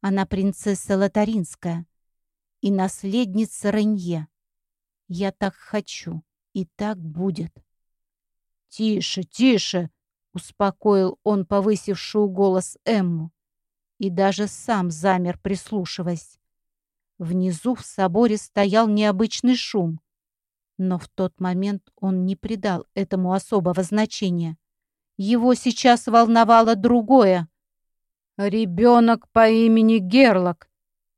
Она принцесса Лотаринская и наследница Ренье. Я так хочу, и так будет. «Тише, тише!» Успокоил он повысившую голос Эмму. И даже сам замер, прислушиваясь. Внизу в соборе стоял необычный шум. Но в тот момент он не придал этому особого значения. Его сейчас волновало другое. «Ребенок по имени Герлок.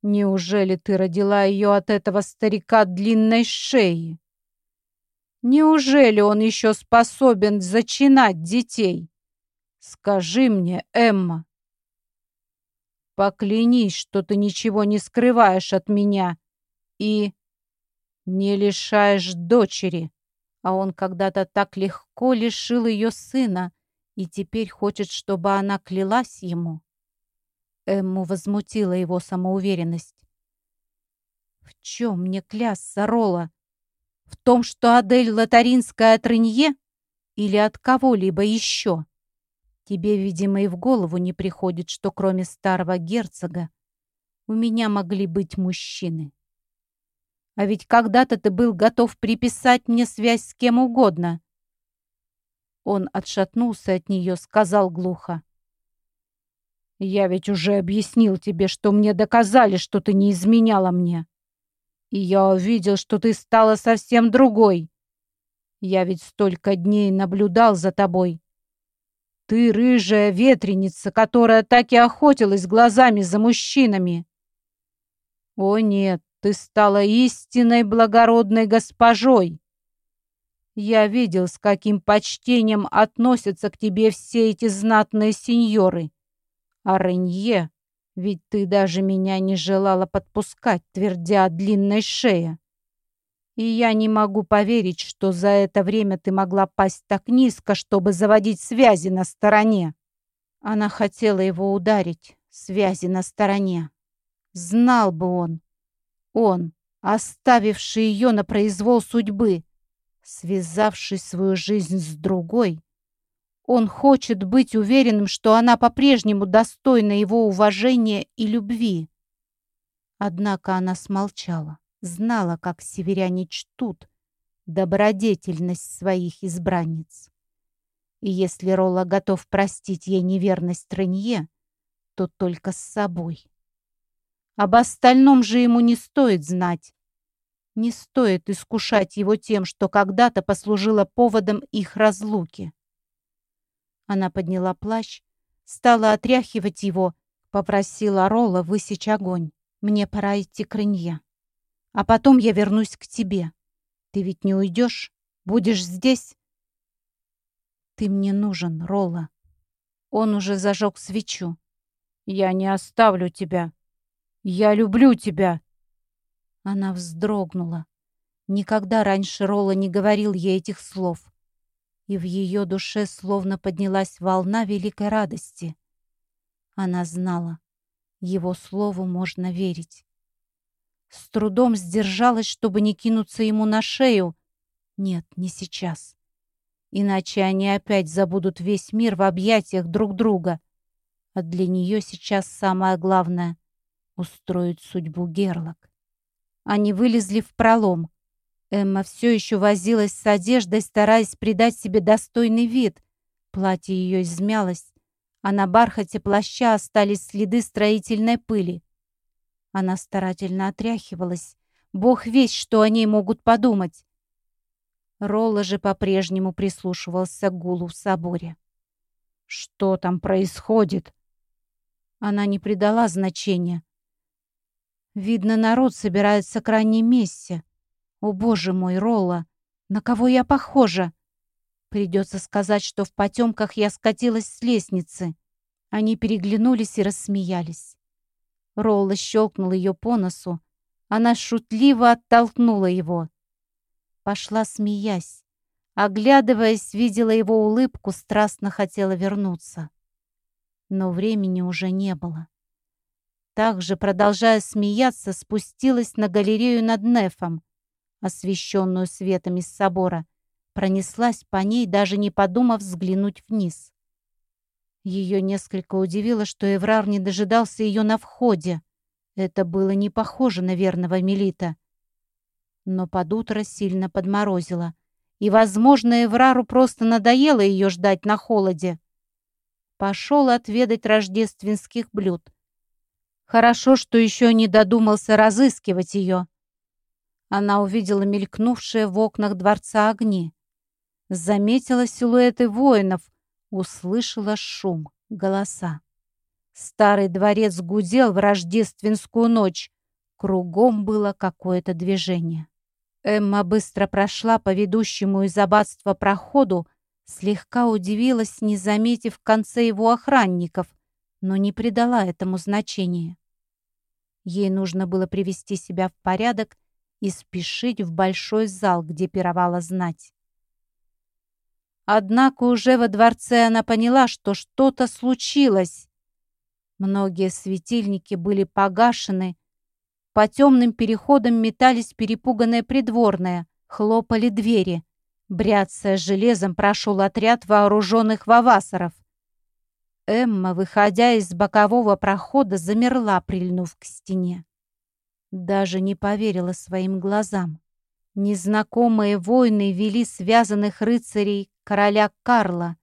Неужели ты родила ее от этого старика длинной шеи?» Неужели он еще способен зачинать детей? Скажи мне, Эмма. Поклянись, что ты ничего не скрываешь от меня и не лишаешь дочери. А он когда-то так легко лишил ее сына и теперь хочет, чтобы она клялась ему. Эмму возмутила его самоуверенность. «В чем мне клясться, Рола? В том, что Адель Лотаринская от Ренье? Или от кого-либо еще? Тебе, видимо, и в голову не приходит, что кроме старого герцога у меня могли быть мужчины. А ведь когда-то ты был готов приписать мне связь с кем угодно. Он отшатнулся от нее, сказал глухо. «Я ведь уже объяснил тебе, что мне доказали, что ты не изменяла мне. И я увидел, что ты стала совсем другой. Я ведь столько дней наблюдал за тобой. Ты рыжая ветреница, которая так и охотилась глазами за мужчинами. О нет, ты стала истинной благородной госпожой. Я видел, с каким почтением относятся к тебе все эти знатные сеньоры. А Ренье ведь ты даже меня не желала подпускать, твердя о длинной шее. И я не могу поверить, что за это время ты могла пасть так низко, чтобы заводить связи на стороне. Она хотела его ударить, связи на стороне. Знал бы он. Он, оставивший ее на произвол судьбы, связавший свою жизнь с другой. Он хочет быть уверенным, что она по-прежнему достойна его уважения и любви. Однако она смолчала, знала, как северяне чтут добродетельность своих избранниц. И если Ролла готов простить ей неверность Тренье, то только с собой. Об остальном же ему не стоит знать. Не стоит искушать его тем, что когда-то послужило поводом их разлуки. Она подняла плащ, стала отряхивать его, попросила Ролла высечь огонь. «Мне пора идти к Рынье. А потом я вернусь к тебе. Ты ведь не уйдешь? Будешь здесь?» «Ты мне нужен, Ролла». Он уже зажег свечу. «Я не оставлю тебя. Я люблю тебя!» Она вздрогнула. Никогда раньше Ролла не говорил ей этих слов. И в ее душе словно поднялась волна великой радости. Она знала, его слову можно верить. С трудом сдержалась, чтобы не кинуться ему на шею. Нет, не сейчас. Иначе они опять забудут весь мир в объятиях друг друга. А для нее сейчас самое главное — устроить судьбу Герлок. Они вылезли в пролом. Эмма все еще возилась с одеждой, стараясь придать себе достойный вид. Платье ее измялось, а на бархате плаща остались следы строительной пыли. Она старательно отряхивалась. Бог весь, что о ней могут подумать. Ролла же по-прежнему прислушивался к гулу в соборе. «Что там происходит?» Она не придала значения. Видно, народ собирается к раннем месте. О, боже мой, Ролла, на кого я похожа? Придется сказать, что в потемках я скатилась с лестницы. Они переглянулись и рассмеялись. Ролла щелкнул ее по носу. Она шутливо оттолкнула его. Пошла, смеясь. Оглядываясь, видела его улыбку, страстно хотела вернуться. Но времени уже не было также, продолжая смеяться, спустилась на галерею над Нефом, освещенную светом из собора, пронеслась по ней, даже не подумав взглянуть вниз. Ее несколько удивило, что Эврар не дожидался ее на входе. Это было не похоже на верного Мелита. Но под утро сильно подморозило, и, возможно, Эврару просто надоело ее ждать на холоде. Пошел отведать рождественских блюд — Хорошо, что еще не додумался разыскивать ее. Она увидела мелькнувшие в окнах дворца огни. Заметила силуэты воинов, услышала шум, голоса. Старый дворец гудел в рождественскую ночь. Кругом было какое-то движение. Эмма быстро прошла по ведущему из аббатства проходу, слегка удивилась, не заметив в конце его охранников, но не придала этому значения. Ей нужно было привести себя в порядок и спешить в большой зал, где пировала знать. Однако уже во дворце она поняла, что что-то случилось. Многие светильники были погашены, по темным переходам метались перепуганные придворные, хлопали двери. Бряцая железом прошел отряд вооруженных вавасоров — Эмма, выходя из бокового прохода, замерла, прильнув к стене. Даже не поверила своим глазам. Незнакомые воины вели связанных рыцарей короля Карла,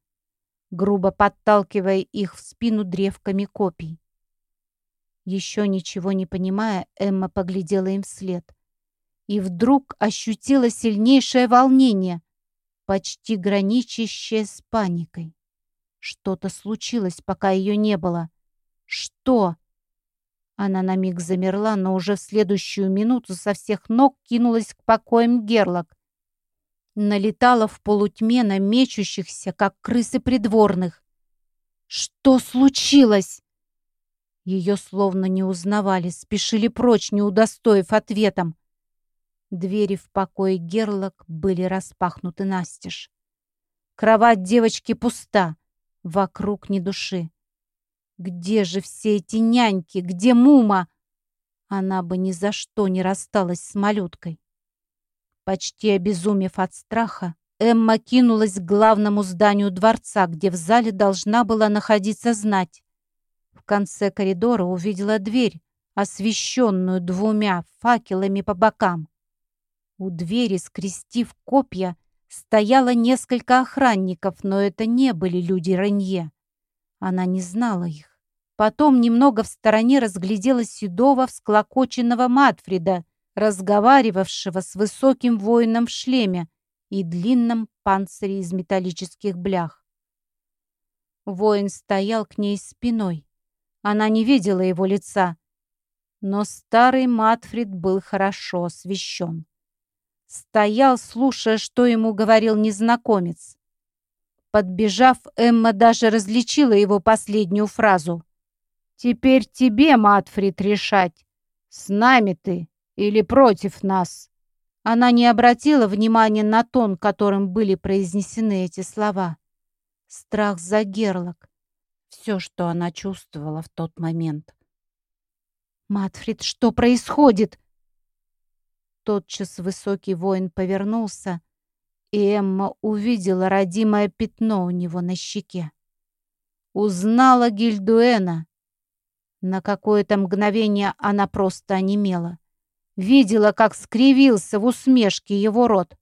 грубо подталкивая их в спину древками копий. Еще ничего не понимая, Эмма поглядела им вслед. И вдруг ощутила сильнейшее волнение, почти граничащее с паникой. Что-то случилось, пока ее не было. Что? Она на миг замерла, но уже в следующую минуту со всех ног кинулась к покоям Герлок. Налетала в полутьме на мечущихся, как крысы придворных. Что случилось? Ее словно не узнавали, спешили прочь, не удостоив ответом. Двери в покое Герлок были распахнуты настежь. Кровать девочки пуста, вокруг ни души. Где же все эти няньки? Где Мума? Она бы ни за что не рассталась с малюткой. Почти обезумев от страха, Эмма кинулась к главному зданию дворца, где в зале должна была находиться знать. В конце коридора увидела дверь, освещенную двумя факелами по бокам. У двери, скрестив копья, стояло несколько охранников, но это не были люди Ренье. Она не знала их. Потом немного в стороне разглядела седого всклокоченного Матфрида, разговаривавшего с высоким воином в шлеме и длинном панцире из металлических блях. Воин стоял к ней спиной. Она не видела его лица, но старый Матфрид был хорошо освещен. Стоял, слушая, что ему говорил незнакомец. Подбежав, Эмма даже различила его последнюю фразу. «Теперь тебе, Матфрид, решать, с нами ты или против нас». Она не обратила внимания на тон, которым были произнесены эти слова. Страх за Герлок. Все, что она чувствовала в тот момент. «Матфрид, что происходит?» Тотчас высокий воин повернулся, и Эмма увидела родимое пятно у него на щеке. Узнала Гильдуэна. На какое-то мгновение она просто онемела. Видела, как скривился в усмешке его рот.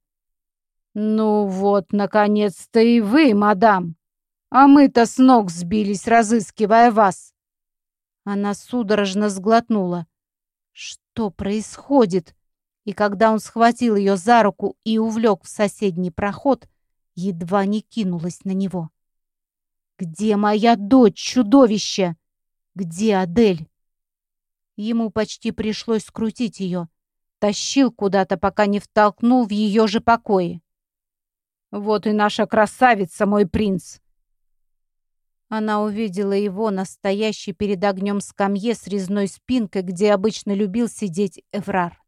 «Ну вот, наконец-то и вы, мадам! А мы-то с ног сбились, разыскивая вас!» Она судорожно сглотнула. «Что происходит?» И когда он схватил ее за руку и увлек в соседний проход, едва не кинулась на него. «Где моя дочь, чудовище? Где Адель?» Ему почти пришлось скрутить ее. Тащил куда-то, пока не втолкнул в ее же покое. «Вот и наша красавица, мой принц!» Она увидела его, настоящий перед огнем скамье с резной спинкой, где обычно любил сидеть Эврар.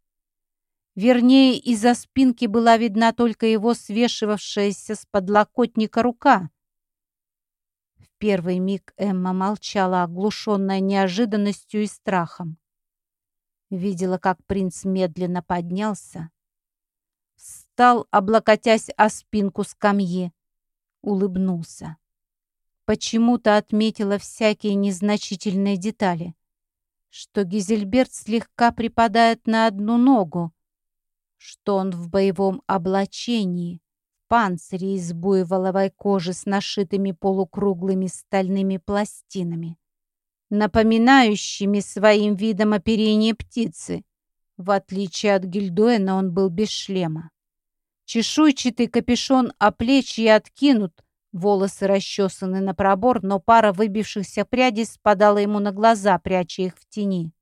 Вернее, из-за спинки была видна только его свешивавшаяся с подлокотника рука. В первый миг Эмма молчала, оглушенная неожиданностью и страхом. Видела, как принц медленно поднялся, встал, облокотясь о спинку скамьи, улыбнулся. Почему-то отметила всякие незначительные детали, что Гизельберт слегка припадает на одну ногу, что он в боевом облачении, в панцире из буйволовой кожи с нашитыми полукруглыми стальными пластинами, напоминающими своим видом оперение птицы. В отличие от Гильдуэна он был без шлема. Чешуйчатый капюшон о плечи откинут, волосы расчесаны на пробор, но пара выбившихся прядей спадала ему на глаза, пряча их в тени.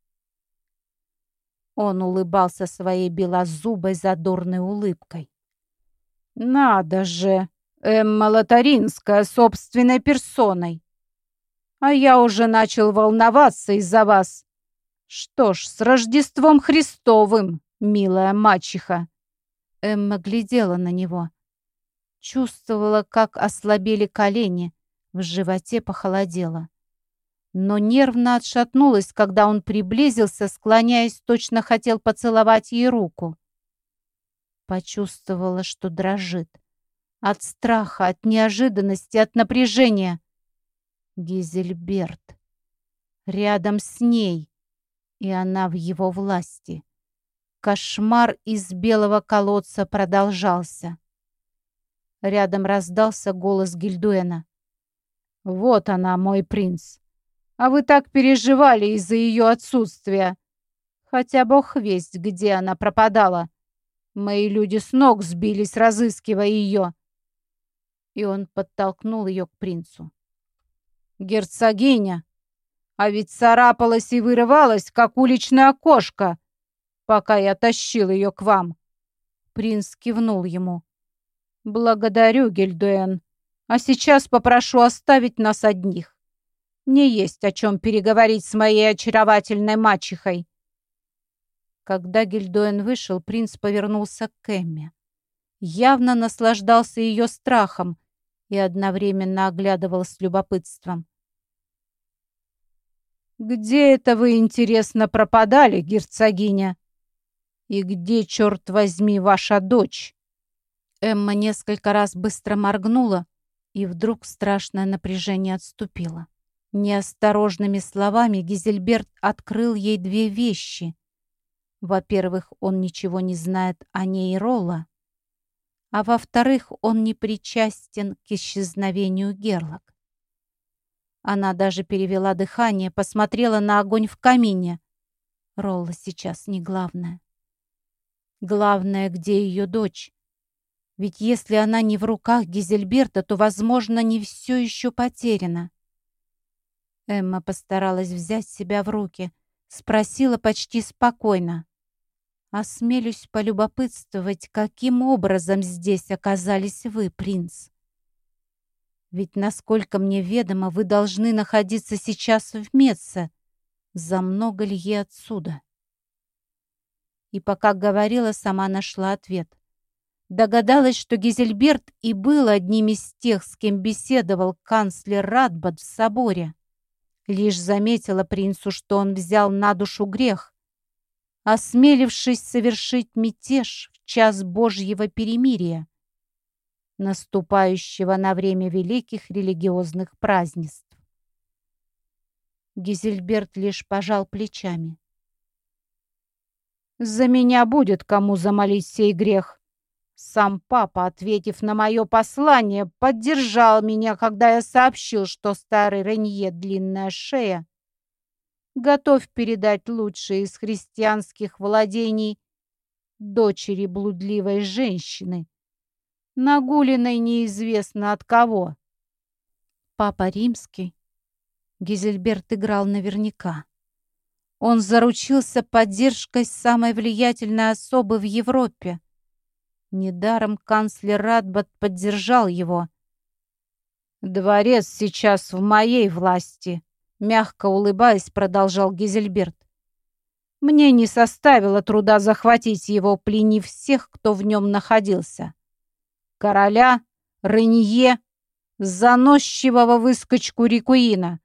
Он улыбался своей белозубой задорной улыбкой. «Надо же! Эмма Лотаринская собственной персоной! А я уже начал волноваться из-за вас. Что ж, с Рождеством Христовым, милая мачеха!» Эмма глядела на него. Чувствовала, как ослабели колени, в животе похолодело но нервно отшатнулась, когда он приблизился, склоняясь, точно хотел поцеловать ей руку. Почувствовала, что дрожит. От страха, от неожиданности, от напряжения. Гизельберт. Рядом с ней. И она в его власти. Кошмар из белого колодца продолжался. Рядом раздался голос Гильдуэна. «Вот она, мой принц. А вы так переживали из-за ее отсутствия. Хотя бог весть, где она пропадала. Мои люди с ног сбились, разыскивая ее. И он подтолкнул ее к принцу. «Герцогиня! А ведь царапалась и вырывалась, как уличная кошка, пока я тащил ее к вам». Принц кивнул ему. «Благодарю, Гельдуэн. А сейчас попрошу оставить нас одних. Мне есть о чем переговорить с моей очаровательной мачехой. Когда Гильдоин вышел, принц повернулся к Эмме. Явно наслаждался ее страхом и одновременно оглядывал с любопытством. «Где это вы, интересно, пропадали, герцогиня? И где, черт возьми, ваша дочь?» Эмма несколько раз быстро моргнула, и вдруг страшное напряжение отступило. Неосторожными словами Гизельберт открыл ей две вещи. Во-первых, он ничего не знает о ней Ролла, а во-вторых, он не причастен к исчезновению Герлок. Она даже перевела дыхание, посмотрела на огонь в камине. Ролла сейчас не главное. Главное, где ее дочь. Ведь если она не в руках Гизельберта, то, возможно, не все еще потеряно. Эмма постаралась взять себя в руки. Спросила почти спокойно. «Осмелюсь полюбопытствовать, каким образом здесь оказались вы, принц? Ведь, насколько мне ведомо, вы должны находиться сейчас в Меце, за много ли ей отсюда?» И пока говорила, сама нашла ответ. Догадалась, что Гизельберт и был одним из тех, с кем беседовал канцлер Радбад в соборе. Лишь заметила принцу, что он взял на душу грех, осмелившись совершить мятеж в час Божьего перемирия, наступающего на время великих религиозных празднеств. Гизельберт лишь пожал плечами. «За меня будет кому замолить сей грех», сам папа, ответив на мое послание, поддержал меня, когда я сообщил, что старый Ренье длинная шея готов передать лучшие из христианских владений дочери блудливой женщины, нагуленной неизвестно от кого. Папа римский. Гизельберт играл наверняка. Он заручился поддержкой самой влиятельной особы в Европе. Недаром канцлер Радбат поддержал его. «Дворец сейчас в моей власти», — мягко улыбаясь, продолжал Гизельберт. «Мне не составило труда захватить его, пленив всех, кто в нем находился. Короля, Ренье, заносчивого выскочку Рикуина.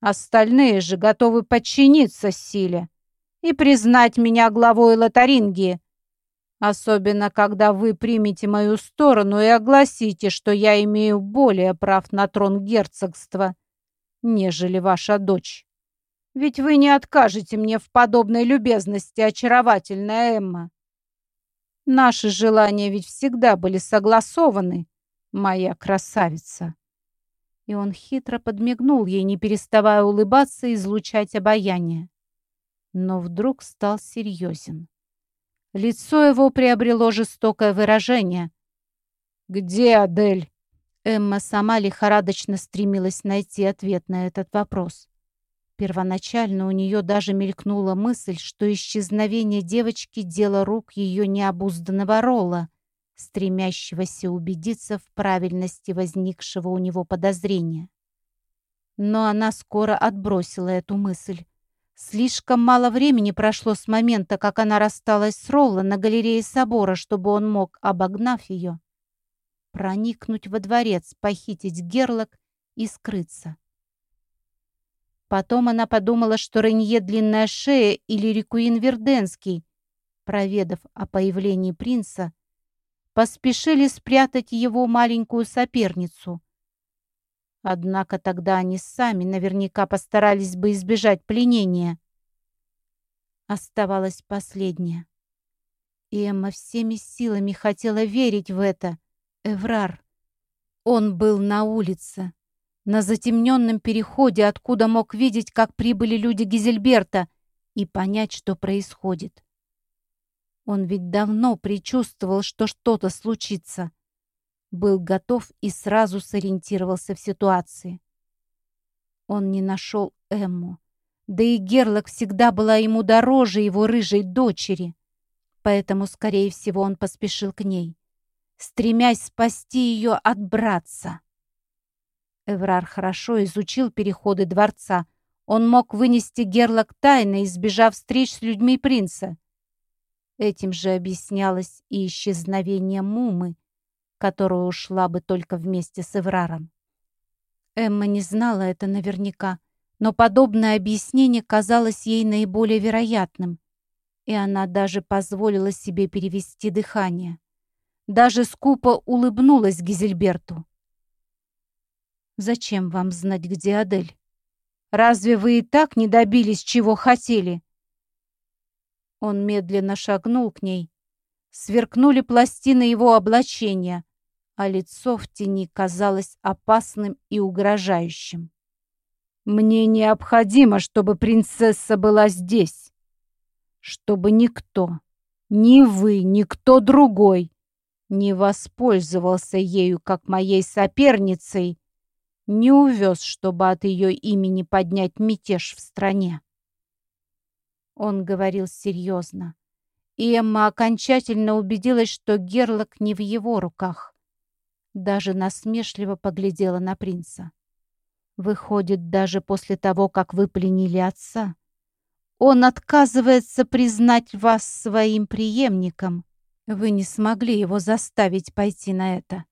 Остальные же готовы подчиниться силе и признать меня главой Лотарингии, Особенно, когда вы примете мою сторону и огласите, что я имею более прав на трон герцогства, нежели ваша дочь. Ведь вы не откажете мне в подобной любезности, очаровательная Эмма. Наши желания ведь всегда были согласованы, моя красавица. И он хитро подмигнул ей, не переставая улыбаться и излучать обаяние. Но вдруг стал серьезен. Лицо его приобрело жестокое выражение. «Где Адель?» Эмма сама лихорадочно стремилась найти ответ на этот вопрос. Первоначально у нее даже мелькнула мысль, что исчезновение девочки — дело рук ее необузданного Ролла, стремящегося убедиться в правильности возникшего у него подозрения. Но она скоро отбросила эту мысль. Слишком мало времени прошло с момента, как она рассталась с Ролло на галерее собора, чтобы он мог, обогнав ее, проникнуть во дворец, похитить Герлок и скрыться. Потом она подумала, что Ренье Длинная Шея или Рикуин Верденский, проведав о появлении принца, поспешили спрятать его маленькую соперницу. Однако тогда они сами наверняка постарались бы избежать пленения. Оставалось последнее. И Эмма всеми силами хотела верить в это. Эврар. Он был на улице, на затемненном переходе, откуда мог видеть, как прибыли люди Гизельберта, и понять, что происходит. Он ведь давно предчувствовал, что что-то случится был готов и сразу сориентировался в ситуации. Он не нашел Эмму. Да и Герлок всегда была ему дороже его рыжей дочери. Поэтому, скорее всего, он поспешил к ней, стремясь спасти ее от братца. Эврар хорошо изучил переходы дворца. Он мог вынести Герлок тайно, избежав встреч с людьми принца. Этим же объяснялось и исчезновение Мумы, которая ушла бы только вместе с Эвраром. Эмма не знала это наверняка, но подобное объяснение казалось ей наиболее вероятным, и она даже позволила себе перевести дыхание. Даже скупо улыбнулась Гизельберту. «Зачем вам знать, где Адель? Разве вы и так не добились, чего хотели?» Он медленно шагнул к ней. Сверкнули пластины его облачения, а лицо в тени казалось опасным и угрожающим. «Мне необходимо, чтобы принцесса была здесь, чтобы никто, ни вы, ни кто другой не воспользовался ею как моей соперницей, не увез, чтобы от ее имени поднять мятеж в стране. Он говорил серьезно. И Эмма окончательно убедилась, что Герлок не в его руках. Даже насмешливо поглядела на принца. Выходит, даже после того, как вы пленили отца, он отказывается признать вас своим преемником. Вы не смогли его заставить пойти на это.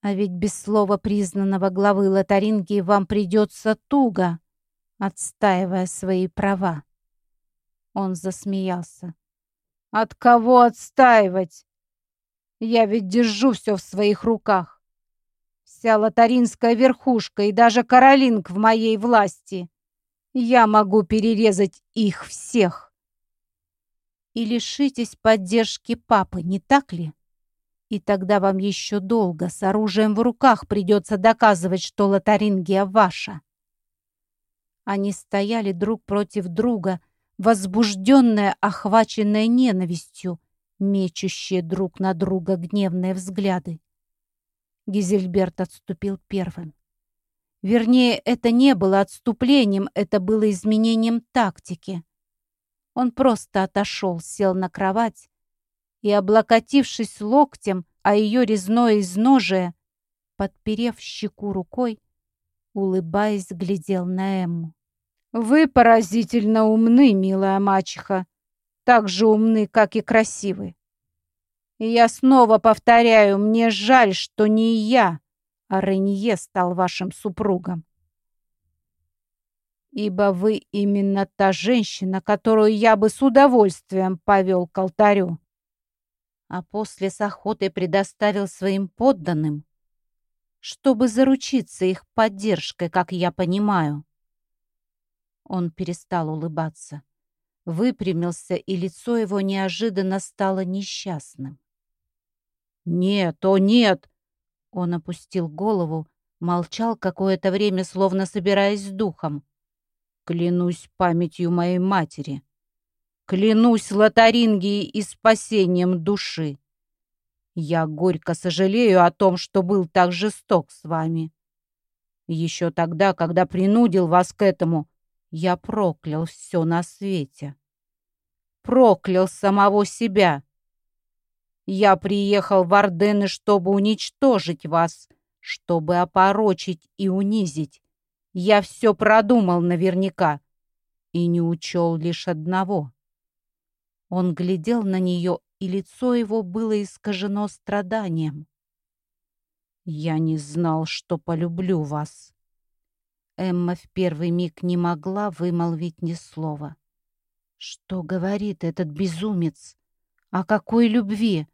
А ведь без слова признанного главы Лотарингии вам придется туго, отстаивая свои права. Он засмеялся. «От кого отстаивать? Я ведь держу все в своих руках. Вся лотаринская верхушка и даже Каролинг в моей власти. Я могу перерезать их всех. И лишитесь поддержки папы, не так ли? И тогда вам еще долго с оружием в руках придется доказывать, что лотарингия ваша. Они стояли друг против друга, возбужденная, охваченная ненавистью, мечущие друг на друга гневные взгляды. Гизельберт отступил первым. Вернее, это не было отступлением, это было изменением тактики. Он просто отошел, сел на кровать и, облокотившись локтем, а ее резное изножие, подперев щеку рукой, улыбаясь, глядел на Эмму. Вы поразительно умны, милая мачеха. Так же умны, как и красивы. И я снова повторяю, мне жаль, что не я, а Ренье стал вашим супругом. Ибо вы именно та женщина, которую я бы с удовольствием повел к алтарю. А после с охотой предоставил своим подданным, чтобы заручиться их поддержкой, как я понимаю. Он перестал улыбаться. Выпрямился, и лицо его неожиданно стало несчастным. «Нет, о нет!» Он опустил голову, молчал какое-то время, словно собираясь с духом. «Клянусь памятью моей матери. Клянусь лотарингией и спасением души. Я горько сожалею о том, что был так жесток с вами. Еще тогда, когда принудил вас к этому, я проклял все на свете. Проклял самого себя. Я приехал в Ордены, чтобы уничтожить вас, чтобы опорочить и унизить. Я все продумал наверняка и не учел лишь одного. Он глядел на нее, и лицо его было искажено страданием. «Я не знал, что полюблю вас. Эмма в первый миг не могла вымолвить ни слова. Что говорит этот безумец? О какой любви?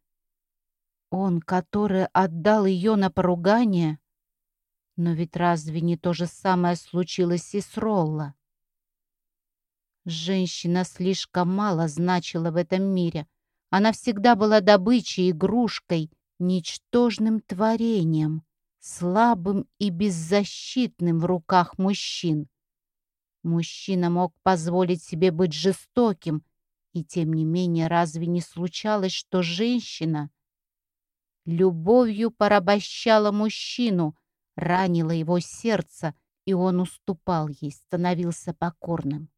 Он, который отдал ее на поругание? Но ведь разве не то же самое случилось и с Ролла? Женщина слишком мало значила в этом мире. Она всегда была добычей, игрушкой, ничтожным творением слабым и беззащитным в руках мужчин. Мужчина мог позволить себе быть жестоким, и тем не менее разве не случалось, что женщина любовью порабощала мужчину, ранила его сердце, и он уступал ей, становился покорным.